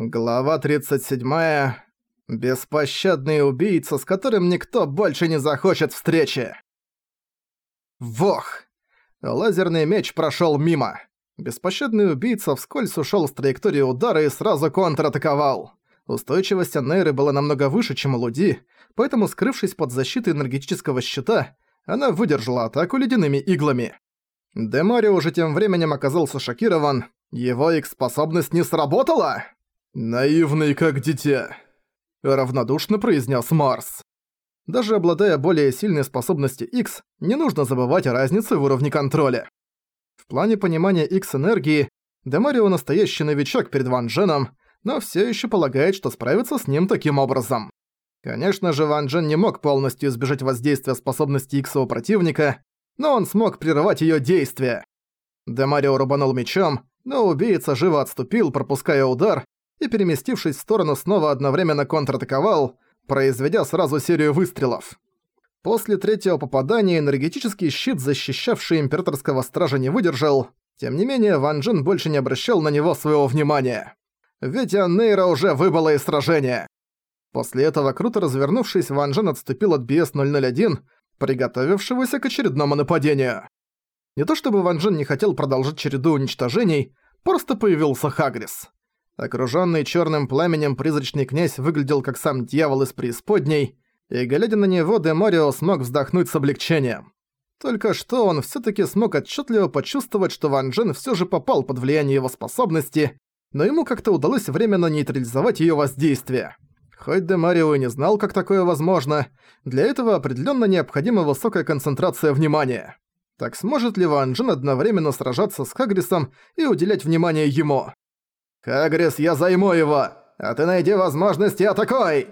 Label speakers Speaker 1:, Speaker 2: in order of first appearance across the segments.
Speaker 1: Глава 37. Беспощадный убийца, с которым никто больше не захочет встречи. Вох! Лазерный меч прошёл мимо. Беспощадный убийца вскользь ушёл с траектории удара и сразу контратаковал. Устойчивость Анейры была намного выше, чем у Луди, поэтому, скрывшись под защитой энергетического щита, она выдержала атаку ледяными иглами. Демарио уже тем временем оказался шокирован. Его их-способность не сработала! «Наивный как дитя», — равнодушно произнес Марс. Даже обладая более сильной способностью X, не нужно забывать о разнице в уровне контроля. В плане понимания X-энергии, Демарио настоящий новичок перед Ван Дженом, но все еще полагает, что справится с ним таким образом. Конечно же, Ван Джен не мог полностью избежать воздействия способности Иксового противника, но он смог прервать ее действия. Демарио рубанул мечом, но убийца живо отступил, пропуская удар, и, переместившись в сторону, снова одновременно контратаковал, произведя сразу серию выстрелов. После третьего попадания энергетический щит, защищавший императорского стража, не выдержал. Тем не менее, Ван Джин больше не обращал на него своего внимания. Ведь Аннейра уже выбыла из сражения. После этого, круто развернувшись, Ван Джин отступил от BS-001, приготовившегося к очередному нападению. Не то чтобы Ван Джин не хотел продолжить череду уничтожений, просто появился Хагрис. Окружённый чёрным пламенем призрачный князь выглядел как сам дьявол из преисподней, и, глядя на него, Де Морио смог вздохнуть с облегчением. Только что он всё-таки смог отчётливо почувствовать, что Ван Джен всё же попал под влияние его способности, но ему как-то удалось временно нейтрализовать её воздействие. Хоть Де Марио и не знал, как такое возможно, для этого определённо необходима высокая концентрация внимания. Так сможет ли Ван Джен одновременно сражаться с Хагрисом и уделять внимание ему? «Хагрис, я займу его! А ты найди возможность и атакуй!»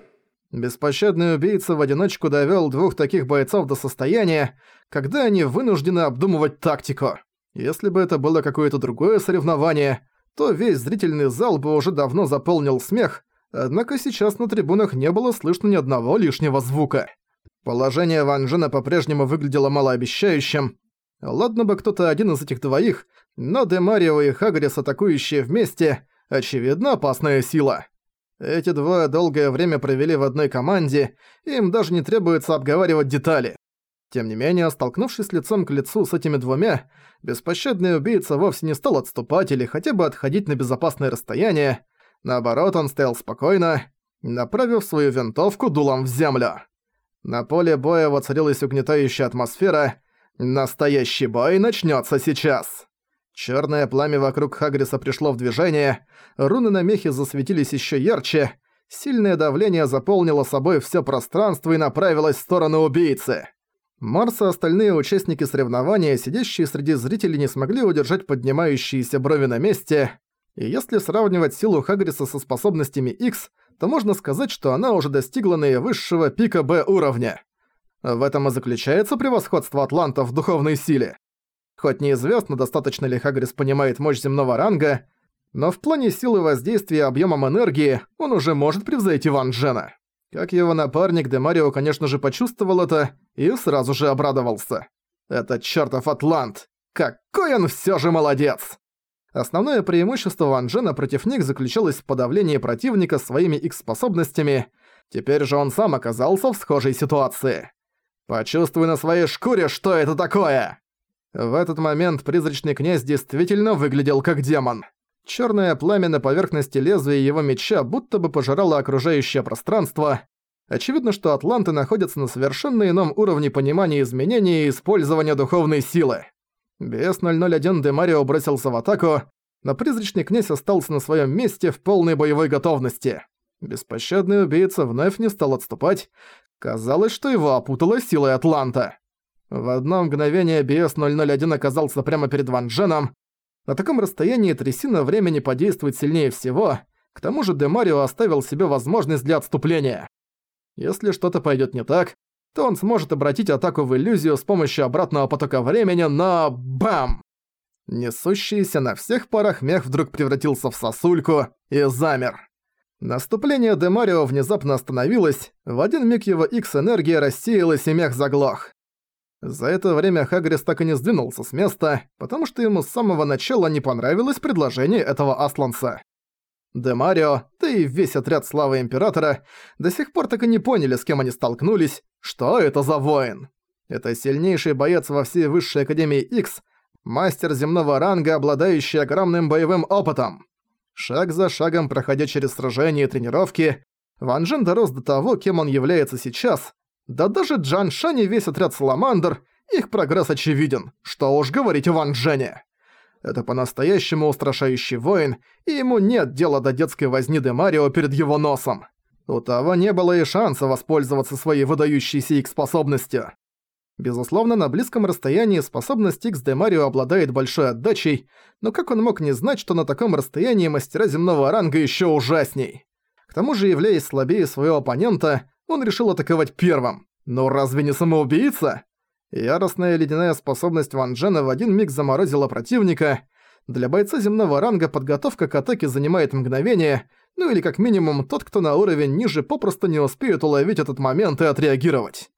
Speaker 1: Беспощадный убийца в одиночку довёл двух таких бойцов до состояния, когда они вынуждены обдумывать тактику. Если бы это было какое-то другое соревнование, то весь зрительный зал бы уже давно заполнил смех, однако сейчас на трибунах не было слышно ни одного лишнего звука. Положение Ван Джена по-прежнему выглядело малообещающим. Ладно бы кто-то один из этих двоих, но Демарио и Хагрис, атакующие вместе, очевидно, опасная сила. Эти двое долгое время провели в одной команде, им даже не требуется обговаривать детали. Тем не менее, столкнувшись лицом к лицу с этими двумя, беспощадный убийца вовсе не стал отступать или хотя бы отходить на безопасное расстояние. Наоборот, он стоял спокойно, направив свою винтовку дулом в землю. На поле боя воцарилась угнетающая атмосфера. Настоящий бой начнется сейчас. Черное пламя вокруг Хагриса пришло в движение, руны на мехе засветились еще ярче, сильное давление заполнило собой все пространство и направилось в сторону убийцы. Марс и остальные участники соревнования, сидящие среди зрителей, не смогли удержать поднимающиеся брови на месте, и если сравнивать силу Хагриса со способностями X, то можно сказать, что она уже достигла наивысшего пика Б уровня. В этом и заключается превосходство Атланта в духовной силе. Хоть неизвестно, достаточно ли Хагрис понимает мощь земного ранга, но в плане силы воздействия объемом энергии он уже может превзойти Ван Джена. Как его напарник, Демарио, конечно же, почувствовал это и сразу же обрадовался. «Это чертов Атлант! Какой он все же молодец!» Основное преимущество Ван Джена против них заключалось в подавлении противника своими X-способностями, теперь же он сам оказался в схожей ситуации. «Почувствуй на своей шкуре, что это такое!» В этот момент призрачный князь действительно выглядел как демон. Чёрное пламя на поверхности лезвия его меча будто бы пожирало окружающее пространство. Очевидно, что атланты находятся на совершенно ином уровне понимания изменения и использования духовной силы. БС-001 Демарио бросился в атаку, но призрачный князь остался на своем месте в полной боевой готовности. Беспощадный убийца вновь не стал отступать. Казалось, что его опутала силой Атланта. В одно мгновение BS-001 оказался прямо перед Ван Дженом. На таком расстоянии трясина времени подействует сильнее всего, к тому же Демарио оставил себе возможность для отступления. Если что-то пойдет не так, то он сможет обратить атаку в иллюзию с помощью обратного потока времени, но бам! Несущийся на всех парах мех вдруг превратился в сосульку и замер. Наступление Демарио внезапно остановилось, в один миг его X-энергия рассеялась и мех заглох. За это время Хагрис так и не сдвинулся с места, потому что ему с самого начала не понравилось предложение этого асланца. «Демарио, да и весь отряд Славы Императора до сих пор так и не поняли, с кем они столкнулись, что это за воин. Это сильнейший боец во всей Высшей Академии X, мастер земного ранга, обладающий огромным боевым опытом. Шаг за шагом, проходя через сражения и тренировки, Ван Джен дорос до того, кем он является сейчас. Да даже Джан Шань и весь отряд Саламандр, их прогресс очевиден, что уж говорить о Ван Джене. Это по-настоящему устрашающий воин, и ему нет дела до детской возни Де Марио перед его носом. У того не было и шанса воспользоваться своей выдающейся их способностью. Безусловно, на близком расстоянии способность X Де Марио обладает большой отдачей, но как он мог не знать, что на таком расстоянии мастера земного ранга еще ужасней? К тому же, являясь слабее своего оппонента, он решил атаковать первым. Но разве не самоубийца? Яростная ледяная способность Ван Джена в один миг заморозила противника. Для бойца земного ранга подготовка к атаке занимает мгновение, ну или как минимум тот, кто на уровень ниже, попросту не успеет уловить этот момент и отреагировать.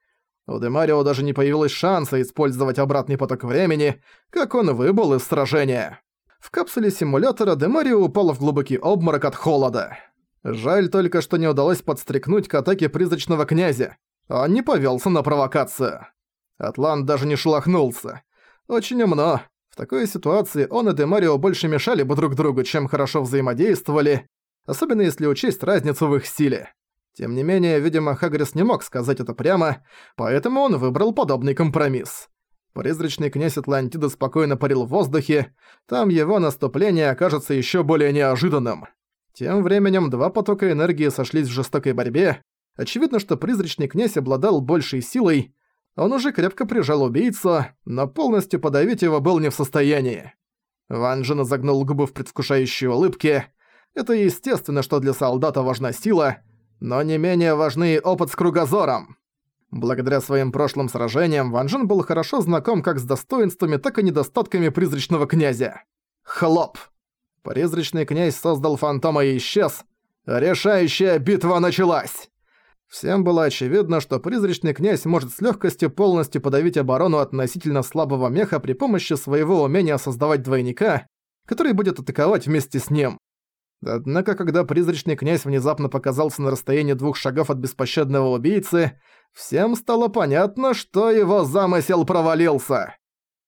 Speaker 1: У Демарио даже не появилось шанса использовать обратный поток времени, как он выбыл из сражения. В капсуле симулятора Демарио упал в глубокий обморок от холода. Жаль только, что не удалось подстрекнуть к атаке призрачного князя. Он не повелся на провокацию. Атлант даже не шелохнулся. Очень умно. В такой ситуации он и Демарио больше мешали бы друг другу, чем хорошо взаимодействовали, особенно если учесть разницу в их стиле. Тем не менее, видимо, Хагрис не мог сказать это прямо, поэтому он выбрал подобный компромисс. Призрачный князь Атлантиды спокойно парил в воздухе, там его наступление окажется еще более неожиданным. Тем временем два потока энергии сошлись в жестокой борьбе. Очевидно, что призрачный князь обладал большей силой, он уже крепко прижал убийцу, но полностью подавить его был не в состоянии. Ван Джен загнул губы в предвкушающей улыбке. Это естественно, что для солдата важна сила, но не менее важны опыт с кругозором. Благодаря своим прошлым сражениям Ван Джен был хорошо знаком как с достоинствами, так и недостатками призрачного князя. Хлоп! Призрачный князь создал фантома и исчез. Решающая битва началась! Всем было очевидно, что призрачный князь может с легкостью полностью подавить оборону относительно слабого меха при помощи своего умения создавать двойника, который будет атаковать вместе с ним. Однако, когда призрачный князь внезапно показался на расстоянии двух шагов от беспощадного убийцы, всем стало понятно, что его замысел провалился.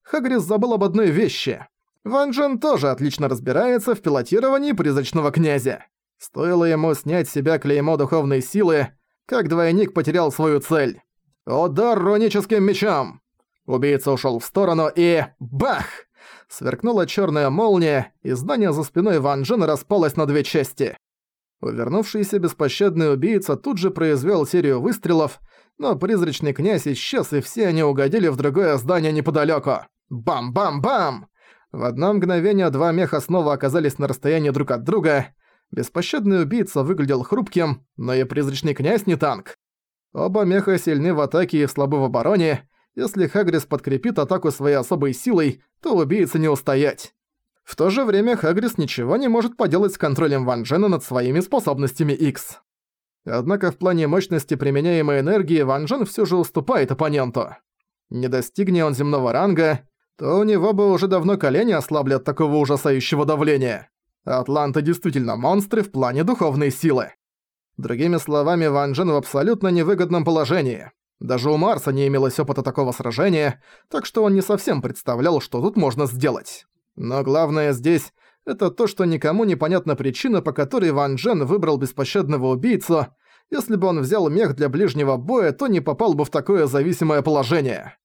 Speaker 1: Хагрис забыл об одной вещи. Ван Джен тоже отлично разбирается в пилотировании призрачного князя. Стоило ему снять с себя клеймо духовной силы, как двойник потерял свою цель. Удар руническим мечом! Убийца ушёл в сторону и... Бах! Сверкнула чёрная молния, и здание за спиной Ван Джена распалось на две части. Увернувшийся беспощадный убийца тут же произвёл серию выстрелов, но призрачный князь исчез, и все они угодили в другое здание неподалёку. Бам-бам-бам! В одно мгновение два меха снова оказались на расстоянии друг от друга, Беспощадный убийца выглядел хрупким, но и призрачный князь не танк. Оба меха сильны в атаке и слабы в обороне. Если Хагрис подкрепит атаку своей особой силой, то убийце не устоять. В то же время Хагрис ничего не может поделать с контролем Ван Джена над своими способностями X. Однако в плане мощности применяемой энергии Ван Джен всё же уступает оппоненту. Не достигни он земного ранга, то у него бы уже давно колени ослабли от такого ужасающего давления. Атланты действительно монстры в плане духовной силы. Другими словами, Ван Джен в абсолютно невыгодном положении. Даже у Марса не имелось опыта такого сражения, так что он не совсем представлял, что тут можно сделать. Но главное здесь — это то, что никому непонятна причина, по которой Ван Джен выбрал беспощадного убийцу. Если бы он взял мех для ближнего боя, то не попал бы в такое зависимое положение.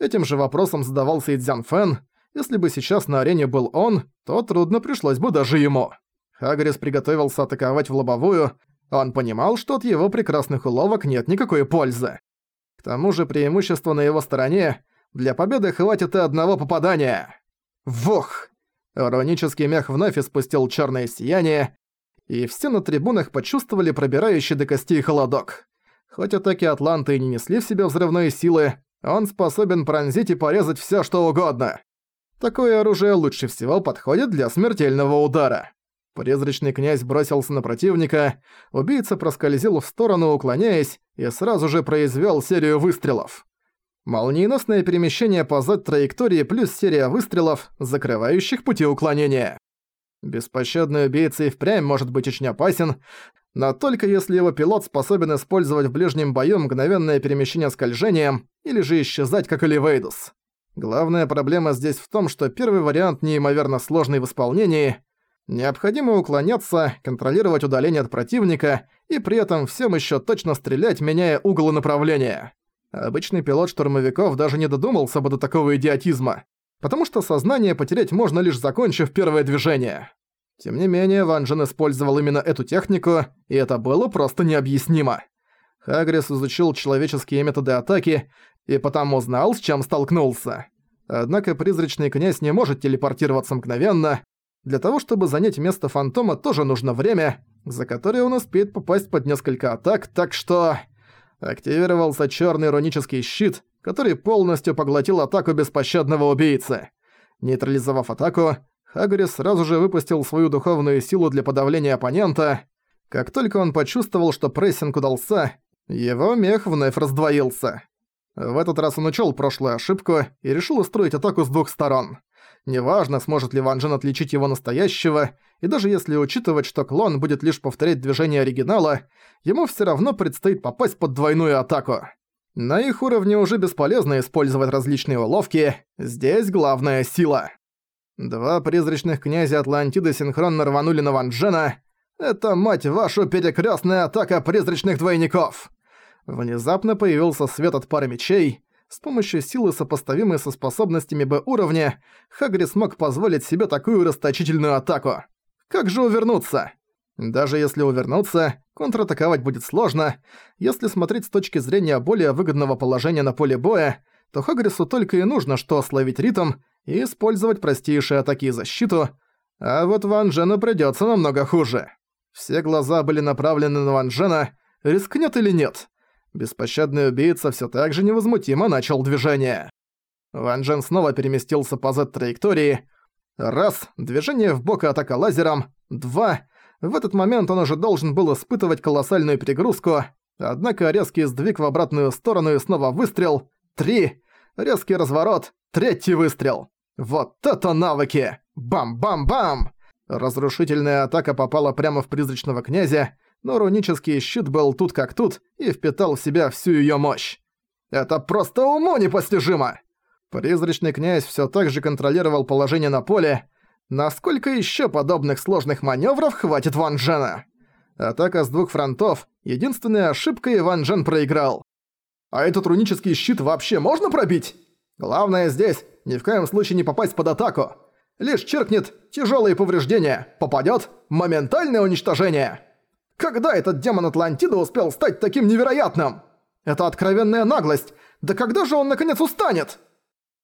Speaker 1: Этим же вопросом задавался и Цзян Фэн, если бы сейчас на арене был он, то трудно пришлось бы даже ему. Хагрис приготовился атаковать в лобовую, он понимал, что от его прекрасных уловок нет никакой пользы. К тому же преимущество на его стороне, для победы хватит и одного попадания. Вух! Иронический мех вновь испустил черное сияние, и все на трибунах почувствовали пробирающий до костей холодок. Хоть атаки Атланты и не несли в себе взрывной силы, он способен пронзить и порезать все, что угодно. Такое оружие лучше всего подходит для смертельного удара. Призрачный князь бросился на противника, убийца проскользил в сторону, уклоняясь, и сразу же произвел серию выстрелов. Молниеносное перемещение по Z-траектории плюс серия выстрелов, закрывающих пути уклонения. Беспощадный убийца и впрямь может быть очень опасен, но только если его пилот способен использовать в ближнем бою мгновенное перемещение скольжением или же исчезать, как Эливейдус. Главная проблема здесь в том, что первый вариант неимоверно сложный в исполнении. Необходимо уклоняться, контролировать удаление от противника и при этом всем еще точно стрелять, меняя угол и направление. Обычный пилот штурмовиков даже не додумался бы до такого идиотизма, потому что сознание потерять можно лишь закончив первое движение. Тем не менее, Ван Джен использовал именно эту технику, и это было просто необъяснимо. Хагрис изучил человеческие методы атаки и потому знал, с чем столкнулся. Однако призрачный князь не может телепортироваться мгновенно. Для того, чтобы занять место фантома, тоже нужно время, за которое он успеет попасть под несколько атак, так что... Активировался черный иронический щит, который полностью поглотил атаку беспощадного убийцы. Нейтрализовав атаку, Хагрис сразу же выпустил свою духовную силу для подавления оппонента. Как только он почувствовал, что прессинг удался, его мех вновь раздвоился. В этот раз он учёл прошлую ошибку и решил устроить атаку с двух сторон. Неважно, сможет ли Ван Джен отличить его настоящего, и даже если учитывать, что клон будет лишь повторять движение оригинала, ему всё равно предстоит попасть под двойную атаку. На их уровне уже бесполезно использовать различные уловки, здесь главная сила. Два призрачных князя Атлантиды синхронно рванули на Ван Джена. Это, мать вашу, перекрёстная атака призрачных двойников! Внезапно появился свет от пары мечей. С помощью силы, сопоставимой со способностями Б-уровня, Хагри смог позволить себе такую расточительную атаку. Как же увернуться? Даже если увернуться, контратаковать будет сложно. Если смотреть с точки зрения более выгодного положения на поле боя, то Хагрису только и нужно что словить ритм и использовать простейшие атаки и защиту, а вот Ван Джену придётся намного хуже. Все глаза были направлены на Ван Джена, рискнет или нет. Беспощадный убийца всё так же невозмутимо начал движение. Ван Джен снова переместился по Z-траектории. Раз, движение в бок и атака лазером. Два, в этот момент он уже должен был испытывать колоссальную перегрузку, однако резкий сдвиг в обратную сторону и снова выстрел. Три, резкий разворот, третий выстрел. Вот это навыки! Бам-бам-бам! Разрушительная атака попала прямо в призрачного князя, но рунический щит был тут как тут и впитал в себя всю её мощь. Это просто уму непостижимо! Призрачный князь всё так же контролировал положение на поле. Насколько ещё подобных сложных манёвров хватит Ван Джена? Атака с двух фронтов — единственная ошибка, и Ван Джен проиграл. А этот рунический щит вообще можно пробить? Главное здесь — ни в коем случае не попасть под атаку. Лишь черкнет тяжёлые повреждения, попадёт — моментальное уничтожение. Когда этот демон Атлантида успел стать таким невероятным? Это откровенная наглость. Да когда же он наконец устанет?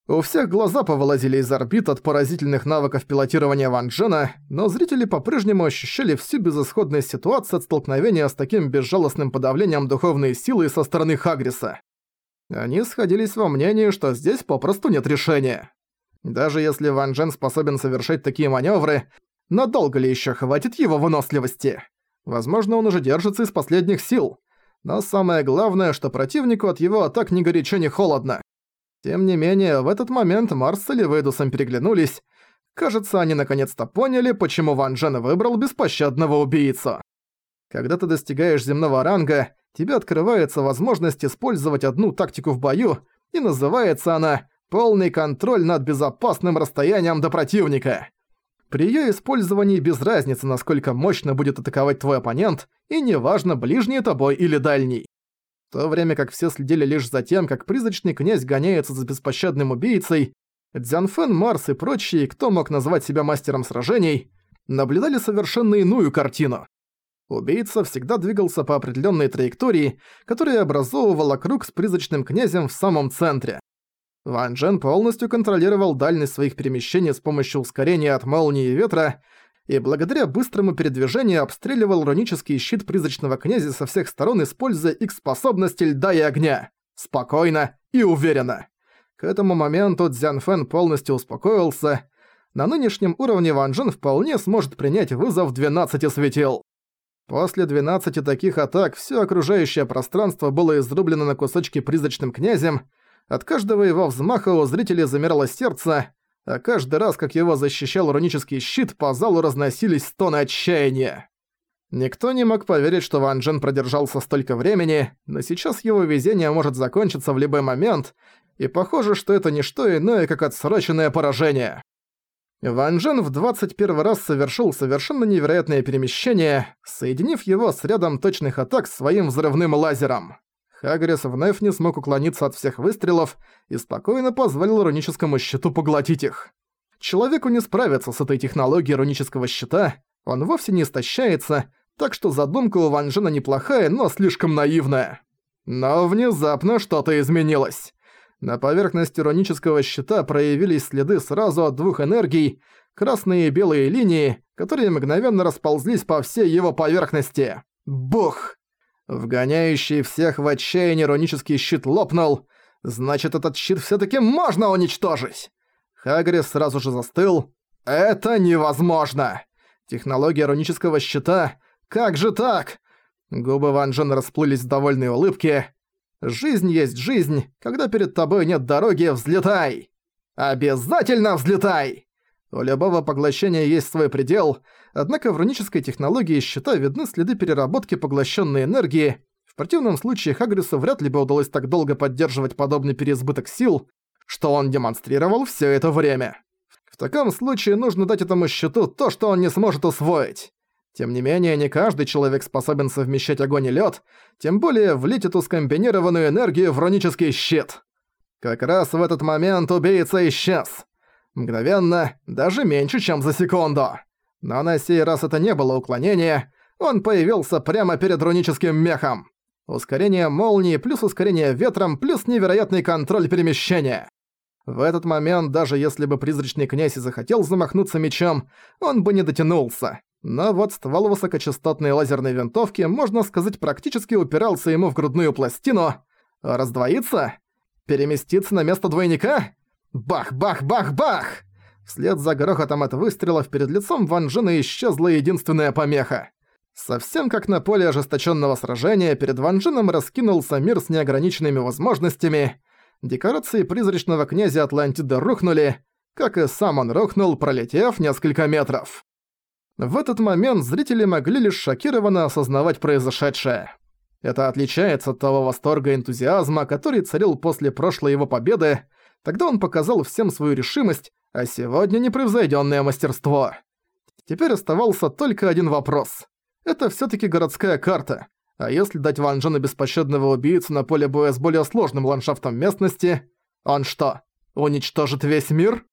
Speaker 1: У всех глаза повылазили из орбит от поразительных навыков пилотирования Ван Джена, но зрители по-прежнему ощущали всю безысходность ситуации от столкновения с таким безжалостным подавлением духовной силы со стороны Хагриса. Они сходились во мнении, что здесь попросту нет решения. Даже если Ван Джен способен совершать такие маневры, надолго ли еще хватит его выносливости? Возможно, он уже держится из последних сил. Но самое главное, что противнику от его атак ни горячо, ни холодно. Тем не менее, в этот момент Марс с Эливейдусом переглянулись. Кажется, они наконец-то поняли, почему Ван Джен выбрал беспощадного убийцу. Когда ты достигаешь земного ранга, тебе открывается возможность использовать одну тактику в бою, и называется она «полный контроль над безопасным расстоянием до противника». При её использовании без разницы, насколько мощно будет атаковать твой оппонент, и неважно, ближний тобой или дальний. В то время как все следили лишь за тем, как призрачный князь гоняется за беспощадным убийцей, Дзянфэн, Марс и прочие, кто мог назвать себя мастером сражений, наблюдали совершенно иную картину. Убийца всегда двигался по определенной траектории, которая образовывала круг с призрачным князем в самом центре. Ван Джен полностью контролировал дальность своих перемещений с помощью ускорения от молнии и ветра, и благодаря быстрому передвижению обстреливал рунический щит призрачного князя со всех сторон, используя их способности льда и огня. Спокойно и уверенно. К этому моменту Цзян Фэн полностью успокоился. На нынешнем уровне Ван Джен вполне сможет принять вызов 12 светил. После 12 таких атак все окружающее пространство было изрублено на кусочки призрачным князем, от каждого его взмаха у зрителей замирало сердце, а каждый раз, как его защищал рунический щит, по залу разносились стоны отчаяния. Никто не мог поверить, что Ван Джен продержался столько времени, но сейчас его везение может закончиться в любой момент, и похоже, что это не что иное, как отсроченное поражение. Ван Джен в 21 раз совершил совершенно невероятное перемещение, соединив его с рядом точных атак своим взрывным лазером. Хагрис вновь не смог уклониться от всех выстрелов и спокойно позволил руническому щиту поглотить их. Человеку не справиться с этой технологией рунического щита, он вовсе не истощается, так что задумка у Ван Джена неплохая, но слишком наивная. Но внезапно что-то изменилось. На поверхности рунического щита проявились следы сразу от двух энергий, красные и белые линии, которые мгновенно расползлись по всей его поверхности. Бух! Вгоняющий всех в отчаяние рунический щит лопнул. Значит, этот щит всё-таки можно уничтожить! Хагрис сразу же застыл. Это невозможно! Технология рунического щита... Как же так? Губы Ван Джен расплылись в довольной улыбке. Жизнь есть жизнь, когда перед тобой нет дороги, взлетай! Обязательно взлетай! У любого поглощения есть свой предел, однако в рунической технологии щита видны следы переработки поглощенной энергии. В противном случае Хагрису вряд ли бы удалось так долго поддерживать подобный переизбыток сил, что он демонстрировал все это время. В таком случае нужно дать этому щиту то, что он не сможет усвоить. Тем не менее, не каждый человек способен совмещать огонь и лед, тем более влить эту скомбинированную энергию в рунический щит. Как раз в этот момент убийца исчез. Мгновенно, даже меньше, чем за секунду. Но на сей раз это не было уклонение, он появился прямо перед руническим мехом. Ускорение молнии плюс ускорение ветром плюс невероятный контроль перемещения. В этот момент, даже если бы призрачный князь и захотел замахнуться мечом, он бы не дотянулся. Но вот ствол высокочастотной лазерной винтовки, можно сказать, практически упирался ему в грудную пластину. Раздвоиться? Переместиться на место двойника? Бах-бах-бах-бах! Вслед за грохотом от выстрелов перед лицом Ван Джена исчезла единственная помеха. Совсем как на поле ожесточенного сражения, перед Ван Дженом раскинулся мир с неограниченными возможностями. Декорации призрачного князя Атлантиды рухнули, как и сам он рухнул, пролетев несколько метров. В этот момент зрители могли лишь шокированно осознавать произошедшее. Это отличается от того восторга и энтузиазма, который царил после прошлой его победы, тогда он показал всем свою решимость, а сегодня непревзойденное мастерство. Теперь оставался только один вопрос. Это все таки городская карта, а если дать Ван Джену беспощадного убийцу на поле боя с более сложным ландшафтом местности, он что, уничтожит весь мир?